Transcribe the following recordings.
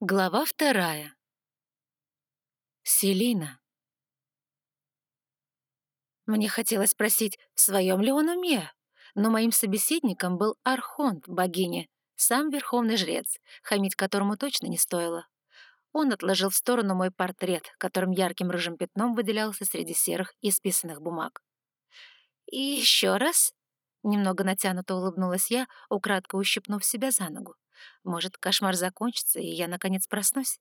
Глава вторая. Селина. Мне хотелось спросить, в своем ли он уме, но моим собеседником был Архонт, богини, сам верховный жрец, хамить которому точно не стоило. Он отложил в сторону мой портрет, которым ярким рыжим пятном выделялся среди серых и списанных бумаг. «И еще раз?» — немного натянуто улыбнулась я, украдко ущипнув себя за ногу. Может, кошмар закончится, и я, наконец, проснусь?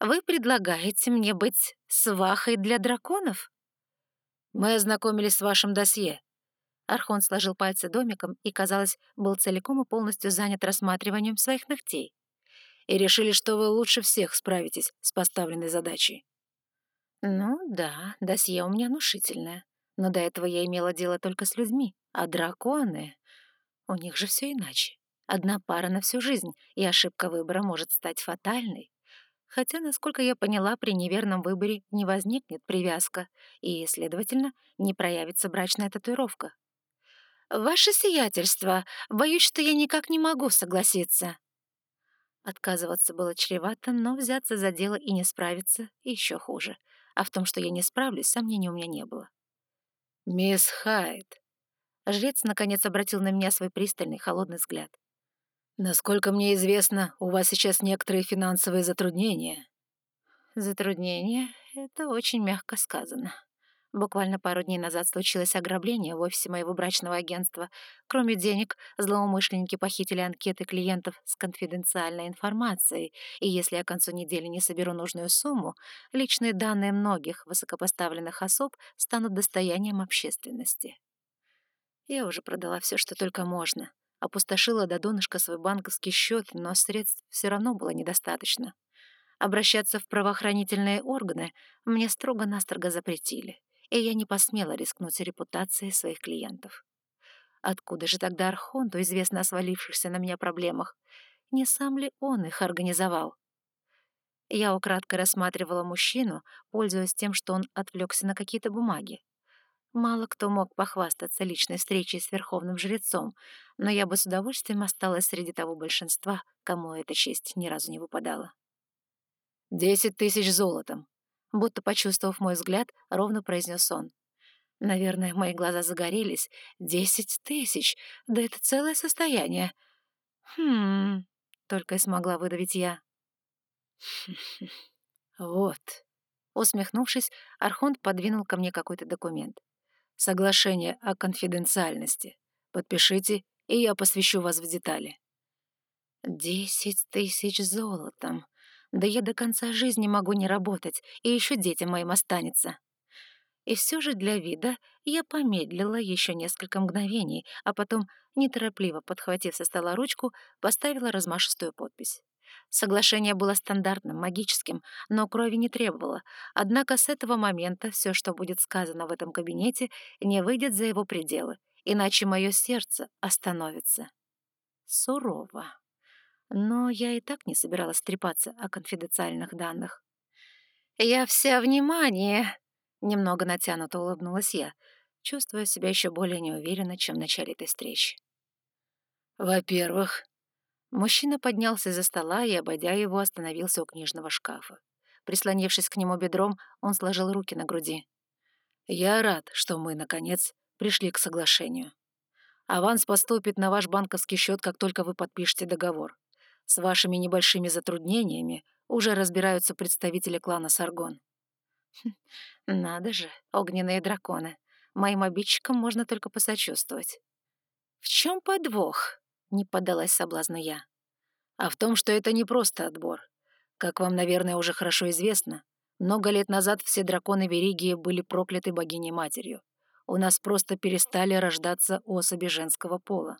Вы предлагаете мне быть свахой для драконов? Мы ознакомились с вашим досье. Архон сложил пальцы домиком и, казалось, был целиком и полностью занят рассматриванием своих ногтей. И решили, что вы лучше всех справитесь с поставленной задачей. Ну да, досье у меня внушительное. Но до этого я имела дело только с людьми, а драконы... У них же все иначе. Одна пара на всю жизнь, и ошибка выбора может стать фатальной. Хотя, насколько я поняла, при неверном выборе не возникнет привязка, и, следовательно, не проявится брачная татуировка. «Ваше сиятельство, боюсь, что я никак не могу согласиться». Отказываться было чревато, но взяться за дело и не справиться еще хуже. А в том, что я не справлюсь, сомнений у меня не было. «Мисс Хайд». Жрец, наконец, обратил на меня свой пристальный, холодный взгляд. Насколько мне известно, у вас сейчас некоторые финансовые затруднения. Затруднения — это очень мягко сказано. Буквально пару дней назад случилось ограбление в офисе моего брачного агентства. Кроме денег, злоумышленники похитили анкеты клиентов с конфиденциальной информацией, и если я к концу недели не соберу нужную сумму, личные данные многих высокопоставленных особ станут достоянием общественности. Я уже продала все, что только можно — опустошила до донышка свой банковский счет, но средств все равно было недостаточно. Обращаться в правоохранительные органы мне строго-настрого запретили, и я не посмела рискнуть репутацией своих клиентов. Откуда же тогда Архонту известно о свалившихся на меня проблемах? Не сам ли он их организовал? Я украдкой рассматривала мужчину, пользуясь тем, что он отвлекся на какие-то бумаги. Мало кто мог похвастаться личной встречей с верховным жрецом, но я бы с удовольствием осталась среди того большинства, кому эта честь ни разу не выпадала. «Десять тысяч золотом», — будто почувствовав мой взгляд, ровно произнес он. Наверное, мои глаза загорелись. «Десять тысяч! Да это целое состояние!» «Хм...» — только и смогла выдавить я. «Вот...» Усмехнувшись, Архонт подвинул ко мне какой-то документ. Соглашение о конфиденциальности. Подпишите, и я посвящу вас в детали». «Десять тысяч золотом. Да я до конца жизни могу не работать, и еще детям моим останется». И все же для вида я помедлила еще несколько мгновений, а потом, неторопливо подхватив со стола ручку, поставила размашистую подпись. Соглашение было стандартным, магическим, но крови не требовало. Однако с этого момента все, что будет сказано в этом кабинете, не выйдет за его пределы, иначе мое сердце остановится. Сурово. Но я и так не собиралась трепаться о конфиденциальных данных. «Я вся внимание!» — немного натянуто улыбнулась я, чувствуя себя еще более неуверенно, чем в начале этой встречи. «Во-первых, Мужчина поднялся из-за стола и, обойдя его, остановился у книжного шкафа. Прислонившись к нему бедром, он сложил руки на груди. «Я рад, что мы, наконец, пришли к соглашению. Аванс поступит на ваш банковский счет, как только вы подпишете договор. С вашими небольшими затруднениями уже разбираются представители клана Саргон». Хм, «Надо же, огненные драконы. Моим обидчикам можно только посочувствовать». «В чем подвох?» — не поддалась соблазну я. «А в том, что это не просто отбор. Как вам, наверное, уже хорошо известно, много лет назад все драконы Веригии были прокляты богиней-матерью. У нас просто перестали рождаться особи женского пола.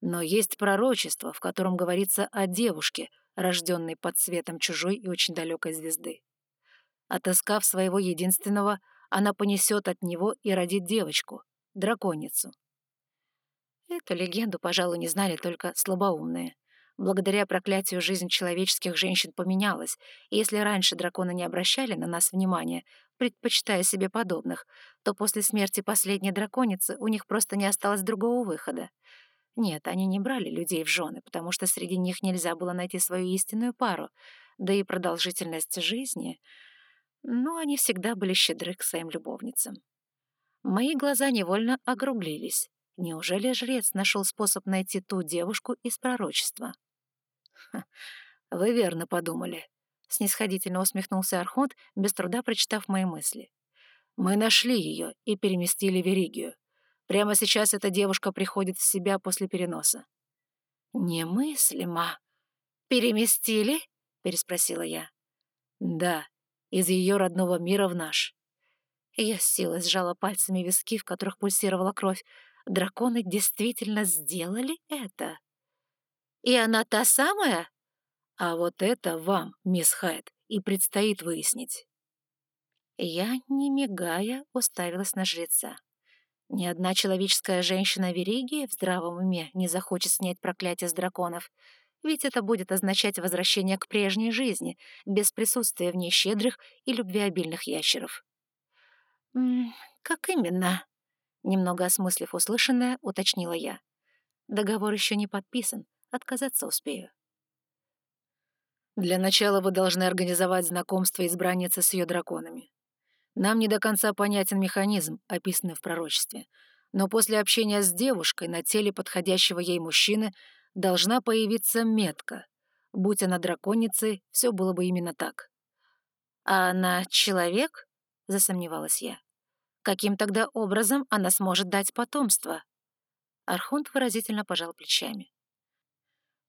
Но есть пророчество, в котором говорится о девушке, рожденной под светом чужой и очень далекой звезды. Отыскав своего единственного, она понесет от него и родит девочку, драконицу. Эту легенду, пожалуй, не знали только слабоумные. Благодаря проклятию жизнь человеческих женщин поменялась, и если раньше драконы не обращали на нас внимания, предпочитая себе подобных, то после смерти последней драконицы у них просто не осталось другого выхода. Нет, они не брали людей в жены, потому что среди них нельзя было найти свою истинную пару, да и продолжительность жизни... Но они всегда были щедры к своим любовницам. Мои глаза невольно округлились. Неужели жрец нашел способ найти ту девушку из пророчества? «Вы верно подумали», — снисходительно усмехнулся Архонт, без труда прочитав мои мысли. «Мы нашли ее и переместили в Эригию. Прямо сейчас эта девушка приходит в себя после переноса». «Немыслимо. Переместили?» — переспросила я. «Да, из ее родного мира в наш». Я с силой сжала пальцами виски, в которых пульсировала кровь. Драконы действительно сделали это. «И она та самая?» А вот это вам, мисс Хайт, и предстоит выяснить. Я, не мигая, уставилась на жреца. Ни одна человеческая женщина Веригии в здравом уме не захочет снять проклятие с драконов, ведь это будет означать возвращение к прежней жизни, без присутствия в ней щедрых и любвеобильных ящеров. «М -м, «Как именно?» Немного осмыслив услышанное, уточнила я. «Договор еще не подписан, отказаться успею». Для начала вы должны организовать знакомство избранницы с ее драконами. Нам не до конца понятен механизм, описанный в пророчестве, но после общения с девушкой на теле подходящего ей мужчины должна появиться метка. Будь она драконицей, все было бы именно так. «А она человек?» — засомневалась я. «Каким тогда образом она сможет дать потомство?» Архонт выразительно пожал плечами.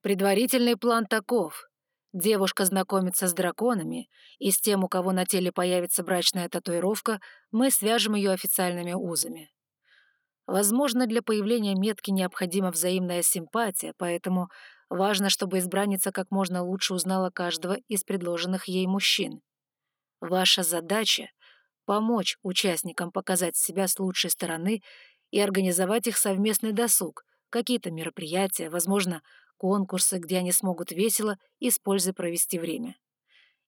«Предварительный план таков. Девушка знакомится с драконами, и с тем, у кого на теле появится брачная татуировка, мы свяжем ее официальными узами. Возможно, для появления метки необходима взаимная симпатия, поэтому важно, чтобы избранница как можно лучше узнала каждого из предложенных ей мужчин. Ваша задача — помочь участникам показать себя с лучшей стороны и организовать их совместный досуг, какие-то мероприятия, возможно, конкурсы, где они смогут весело и с пользой провести время.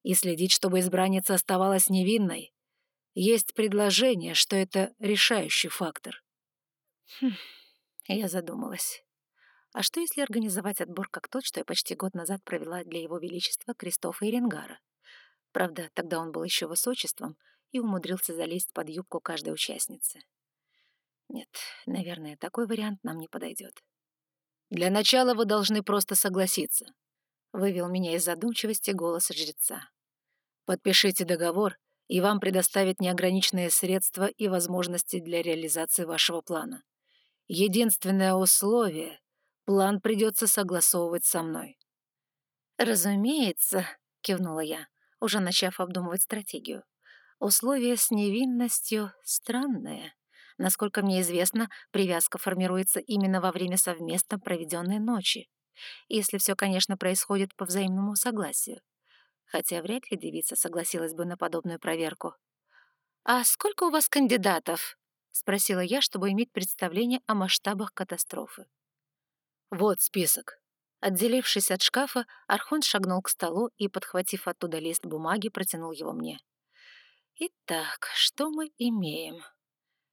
И следить, чтобы избранница оставалась невинной. Есть предложение, что это решающий фактор. Хм, я задумалась. А что, если организовать отбор как тот, что я почти год назад провела для его величества Кристофа Иренгара? Правда, тогда он был еще высочеством и умудрился залезть под юбку каждой участницы. Нет, наверное, такой вариант нам не подойдет. Для начала вы должны просто согласиться. Вывел меня из задумчивости голос жреца. Подпишите договор, и вам предоставят неограниченные средства и возможности для реализации вашего плана. Единственное условие — план придется согласовывать со мной. «Разумеется», — кивнула я, уже начав обдумывать стратегию. «Условие с невинностью странное». Насколько мне известно, привязка формируется именно во время совместно проведенной ночи. Если все, конечно, происходит по взаимному согласию. Хотя вряд ли девица согласилась бы на подобную проверку. «А сколько у вас кандидатов?» — спросила я, чтобы иметь представление о масштабах катастрофы. «Вот список». Отделившись от шкафа, Архон шагнул к столу и, подхватив оттуда лист бумаги, протянул его мне. «Итак, что мы имеем?»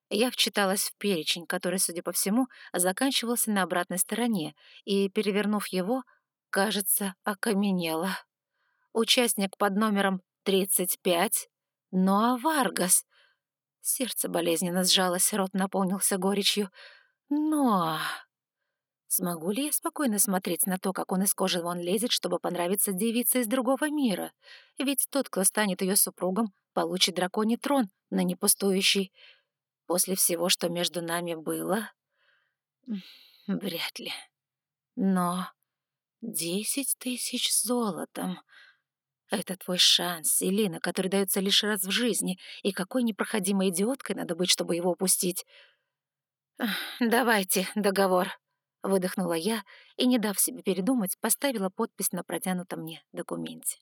Я вчиталась в перечень, который, судя по всему, заканчивался на обратной стороне, и, перевернув его, кажется, окаменела. Участник под номером 35 — Ноа Варгас. Сердце болезненно сжалось, рот наполнился горечью. Ноа... Смогу ли я спокойно смотреть на то, как он из кожи вон лезет, чтобы понравиться девице из другого мира? Ведь тот, кто станет ее супругом, получит драконий трон, но не пустующий. После всего, что между нами было? Вряд ли. Но десять тысяч золотом — это твой шанс, Селина, который дается лишь раз в жизни, и какой непроходимой идиоткой надо быть, чтобы его упустить. «Давайте договор», — выдохнула я и, не дав себе передумать, поставила подпись на протянутом мне документе.